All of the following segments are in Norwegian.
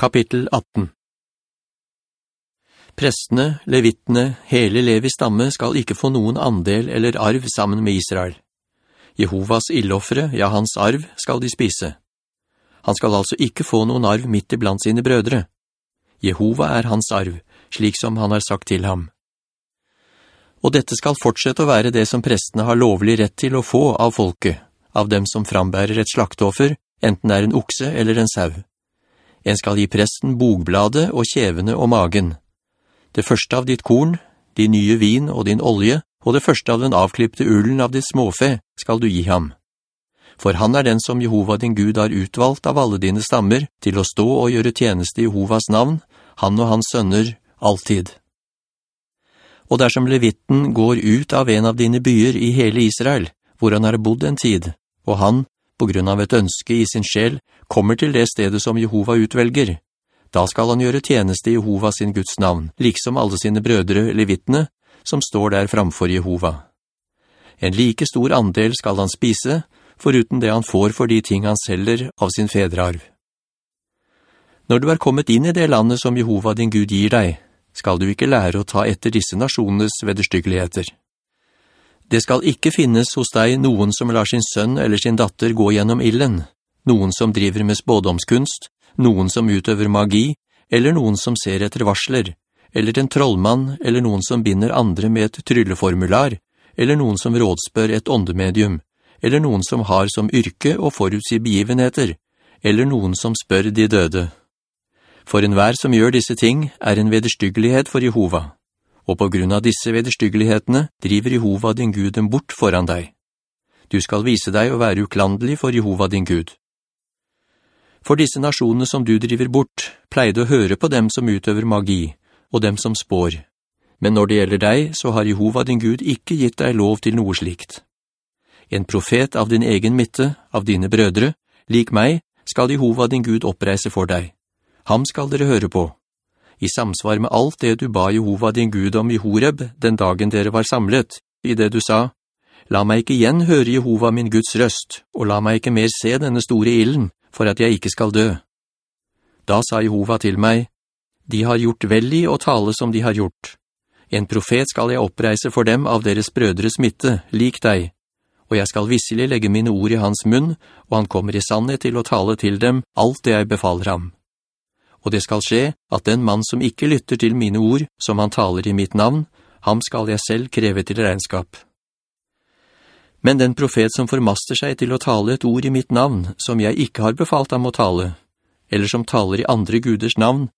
Kapittel 18 Prestene, levittene, hele Levis stamme skal ikke få noen andel eller arv sammen med Israel. Jehovas illoffere, ja hans arv, skal de spise. Han skal altså ikke få noen arv midt iblant sine brødre. Jehova er hans arv, slik som han har sagt til ham. Og dette skal fortsette å være det som prestene har lovlig rett til å få av folket, av dem som frambærer et slaktoffer, enten det er en okse eller en sau. En skal gi presten bogbladet og kjevene og magen. Det første av ditt korn, din nye vin og din olje, og det første av den avklippte ullen av ditt småfe skal du gi ham. For han er den som Jehova din Gud har utvalgt av alle dine stammer til å stå og gjøre tjeneste i Jehovas navn, han og hans sønner, alltid. Og dersom levitten går ut av en av dine byer i hele Israel, hvor han har bodd en tid, og han, på grunn av et ønske i sin sjel, kommer til det stedet som Jehova utvelger. Da skal han gjøre tjeneste i Jehova sin Guds navn, liksom alle sine brødre levittene, som står der framfor Jehova. En like stor andel skal han spise, foruten det han får for de ting han selger av sin fedrearv. Når du er kommet inn i det landet som Jehova din Gud gir deg, skal du ikke lære å ta etter disse nasjonenes vederstyggeligheter. Det skal ikke finnes hos deg noen som lar sin sønn eller sin datter gå gjennom illen, noen som driver med spådomskunst, noen som utøver magi, eller noen som ser etter varsler, eller en trollmann, eller noen som binder andre med et trylleformular, eller noen som rådspør et åndemedium, eller noen som har som yrke å forutsi begivenheter, eller noen som spør de døde. For enhver som gjør disse ting er en vederstyggelighet for Jehova og på grunn av disse vederstyggelighetene driver Jehova din Gud dem bort foran deg. Du skal vise deg å være uklandelig for Jehova din Gud. For disse nasjonene som du driver bort, pleide å høre på dem som utøver magi, og dem som spår. Men når det gjelder deg, så har Jehova din Gud ikke gitt deg lov til noe slikt. En profet av din egen midte, av dine brødre, lik meg, skal Jehova din Gud oppreise for deg. Ham skal dere høre på i samsvar med alt det du ba Jehova din Gud om i Horeb den dagen dere var samlet, i det du sa, «La meg ikke igjen høre Jehova min Guds røst, og la meg ikke mer se denne store illen, for at jeg ikke skal dø.» Da sa Jehova til meg, «De har gjort vel i å tale som de har gjort. En profet skal jeg oppreise for dem av deres brødres midte, lik deg, og jeg skal visselig legge mine ord i hans munn, og han kommer i sannhet til å tale til dem alt det jeg befaler ham.» Og det skal skje at den mann som ikke lytter til mine ord, som han taler i mitt navn, ham skal jeg selv kreve til regnskap. Men den profet som formaster seg til å tale et ord i mitt navn, som jeg ikke har befalt ham å tale, eller som taler i andre guders navn,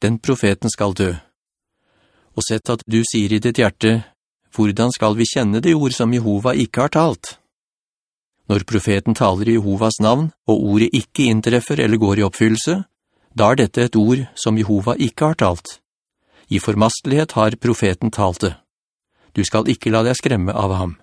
den profeten skal dø. Og sett at du sier i ditt hjerte, hvordan skal vi kjenne det ord som Jehova ikke har talt? Når profeten taler i Jehovas navn, og ordet ikke inntreffer eller går i oppfyllelse, da er dette et ord som Jehova ikke har talt. I formastelighet har profeten talt det. Du skal ikke la deg skremme av ham.